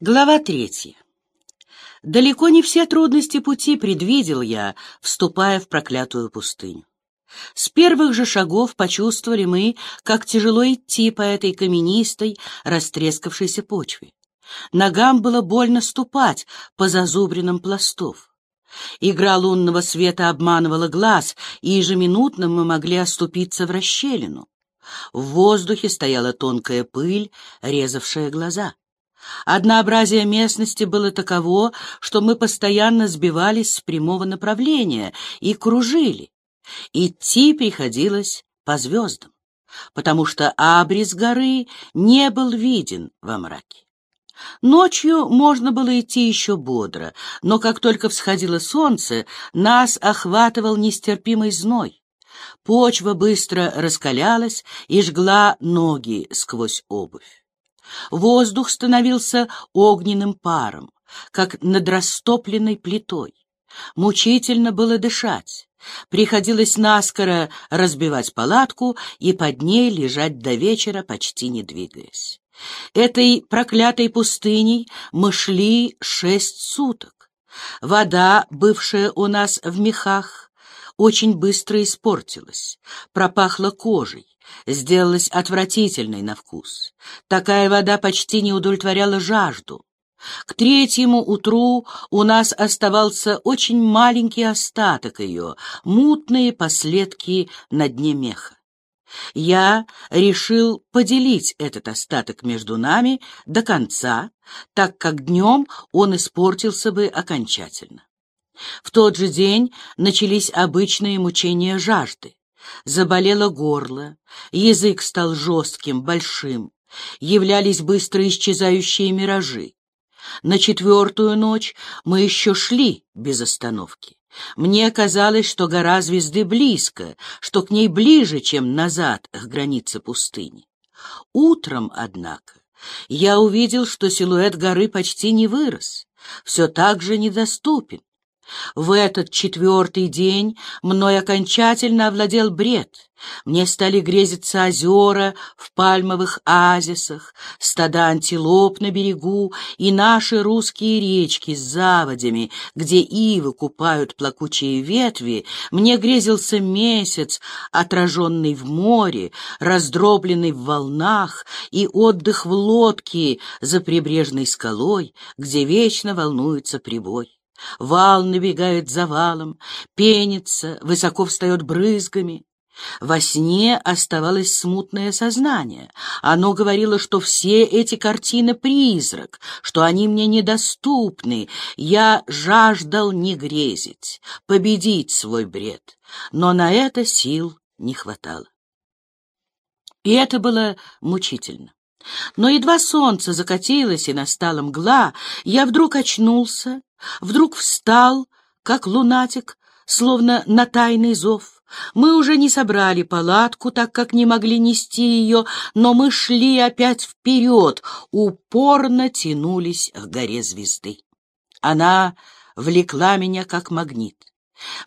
Глава третья. Далеко не все трудности пути предвидел я, вступая в проклятую пустыню. С первых же шагов почувствовали мы, как тяжело идти по этой каменистой, растрескавшейся почве. Ногам было больно ступать по зазубринам пластов. Игра лунного света обманывала глаз, и ежеминутно мы могли оступиться в расщелину. В воздухе стояла тонкая пыль, резавшая глаза. Однообразие местности было таково, что мы постоянно сбивались с прямого направления и кружили. Идти приходилось по звездам, потому что абрис горы не был виден во мраке. Ночью можно было идти еще бодро, но как только всходило солнце, нас охватывал нестерпимый зной. Почва быстро раскалялась и жгла ноги сквозь обувь. Воздух становился огненным паром, как над растопленной плитой. Мучительно было дышать. Приходилось наскоро разбивать палатку и под ней лежать до вечера, почти не двигаясь. Этой проклятой пустыней мы шли шесть суток. Вода, бывшая у нас в мехах, очень быстро испортилась, пропахла кожей сделалась отвратительной на вкус. Такая вода почти не удовлетворяла жажду. К третьему утру у нас оставался очень маленький остаток ее, мутные последки на дне меха. Я решил поделить этот остаток между нами до конца, так как днем он испортился бы окончательно. В тот же день начались обычные мучения жажды. Заболело горло, язык стал жестким, большим, являлись быстро исчезающие миражи. На четвертую ночь мы еще шли без остановки. Мне казалось, что гора звезды близко, что к ней ближе, чем назад к границе пустыни. Утром, однако, я увидел, что силуэт горы почти не вырос, все так же недоступен. В этот четвертый день мной окончательно овладел бред. Мне стали грезиться озера в пальмовых оазисах, стада антилоп на берегу и наши русские речки с заводями, где ивы купают плакучие ветви. Мне грезился месяц, отраженный в море, раздробленный в волнах, и отдых в лодке за прибрежной скалой, где вечно волнуется прибой. Вал набегает за валом, пенится, высоко встает брызгами. Во сне оставалось смутное сознание. Оно говорило, что все эти картины — призрак, что они мне недоступны. Я жаждал не грезить, победить свой бред, но на это сил не хватало. И это было мучительно. Но едва солнце закатилось и настала мгла, я вдруг очнулся, вдруг встал, как лунатик, словно на тайный зов. Мы уже не собрали палатку, так как не могли нести ее, но мы шли опять вперед, упорно тянулись к горе звезды. Она влекла меня как магнит.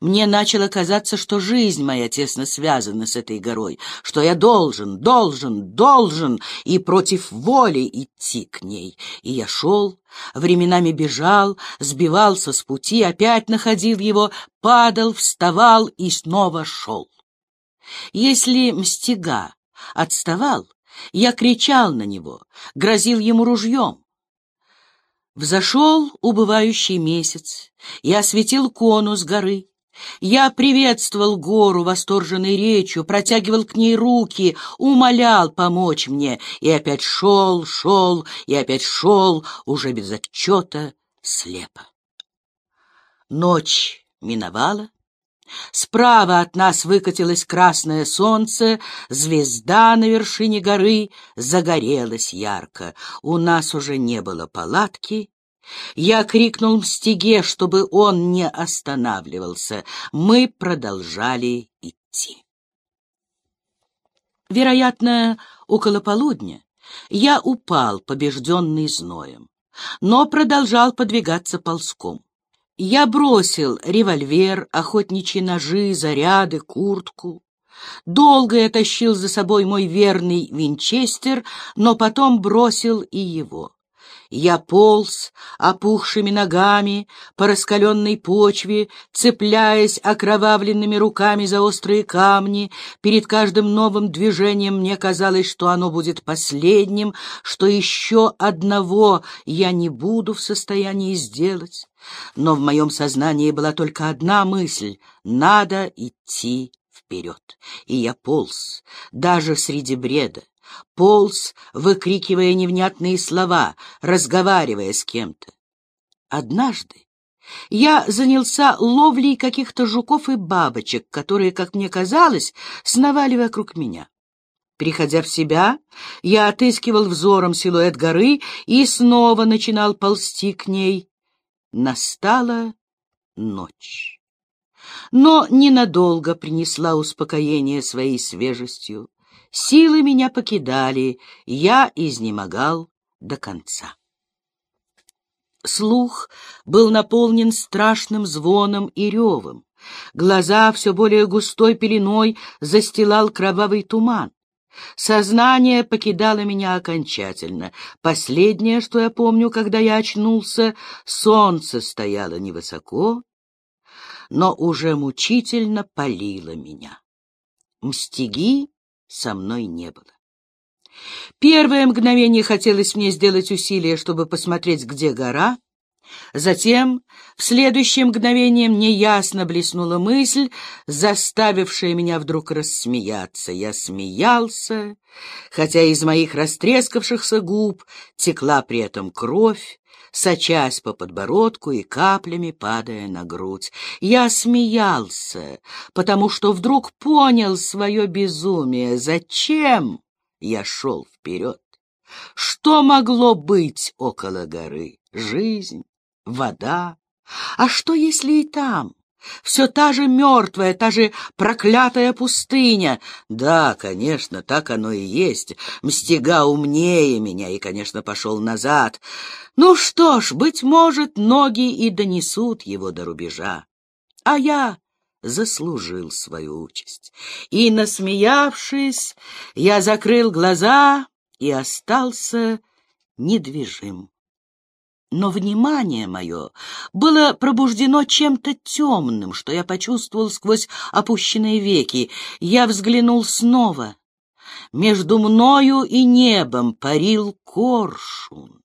Мне начало казаться, что жизнь моя тесно связана с этой горой, что я должен, должен, должен и против воли идти к ней. И я шел, временами бежал, сбивался с пути, опять находил его, падал, вставал и снова шел. Если мстига отставал, я кричал на него, грозил ему ружьем. Взошел убывающий месяц и осветил конус горы. Я приветствовал гору восторженной речью, протягивал к ней руки, умолял помочь мне, и опять шел, шел, и опять шел, уже без отчета, слепо. Ночь миновала, Справа от нас выкатилось красное солнце, звезда на вершине горы загорелась ярко. У нас уже не было палатки. Я крикнул Мстиге, чтобы он не останавливался. Мы продолжали идти. Вероятно, около полудня я упал, побежденный зноем, но продолжал подвигаться ползком. Я бросил револьвер, охотничьи ножи, заряды, куртку. Долго я тащил за собой мой верный винчестер, но потом бросил и его. Я полз опухшими ногами по раскаленной почве, цепляясь окровавленными руками за острые камни. Перед каждым новым движением мне казалось, что оно будет последним, что еще одного я не буду в состоянии сделать. Но в моем сознании была только одна мысль — надо идти вперед. И я полз, даже среди бреда полз, выкрикивая невнятные слова, разговаривая с кем-то. Однажды я занялся ловлей каких-то жуков и бабочек, которые, как мне казалось, сновали вокруг меня. Приходя в себя, я отыскивал взором силуэт горы и снова начинал ползти к ней. Настала ночь. Но ненадолго принесла успокоение своей свежестью. Силы меня покидали, я изнемогал до конца. Слух был наполнен страшным звоном и ревом. Глаза все более густой пеленой застилал кровавый туман. Сознание покидало меня окончательно. Последнее, что я помню, когда я очнулся, солнце стояло невысоко, но уже мучительно палило меня. Мстиги со мной не было. Первое мгновение хотелось мне сделать усилие, чтобы посмотреть, где гора. Затем, в следующее мгновение, мне ясно блеснула мысль, заставившая меня вдруг рассмеяться. Я смеялся, хотя из моих растрескавшихся губ текла при этом кровь, сочась по подбородку и каплями падая на грудь. Я смеялся, потому что вдруг понял свое безумие. Зачем я шел вперед? Что могло быть около горы? Жизнь, вода. А что, если и там? Все та же мертвая, та же проклятая пустыня. Да, конечно, так оно и есть. Мстига умнее меня и, конечно, пошел назад. Ну что ж, быть может, ноги и донесут его до рубежа. А я заслужил свою участь. И, насмеявшись, я закрыл глаза и остался недвижим. Но внимание мое было пробуждено чем-то темным, что я почувствовал сквозь опущенные веки. Я взглянул снова. Между мною и небом парил коршун.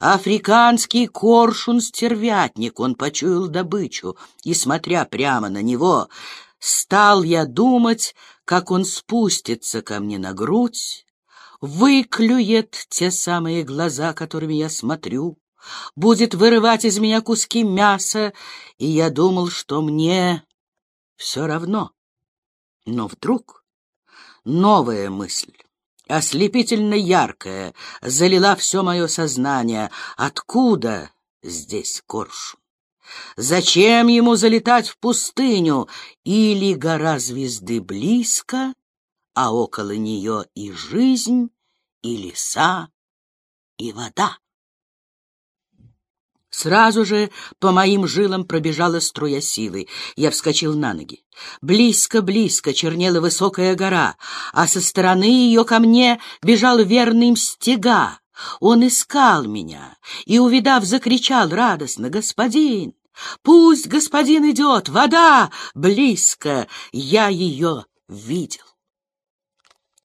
Африканский коршун-стервятник, он почуял добычу, и, смотря прямо на него, стал я думать, как он спустится ко мне на грудь, выклюет те самые глаза, которыми я смотрю, будет вырывать из меня куски мяса, и я думал, что мне все равно. Но вдруг новая мысль, ослепительно яркая, залила все мое сознание. Откуда здесь коршун? Зачем ему залетать в пустыню? Или гора звезды близко, а около нее и жизнь, и леса, и вода? Сразу же по моим жилам пробежала струя силы. Я вскочил на ноги. Близко-близко чернела высокая гора, а со стороны ее ко мне бежал верный мстига. Он искал меня и, увидав, закричал радостно «Господин! Пусть господин идет! Вода! Близко! Я ее видел!»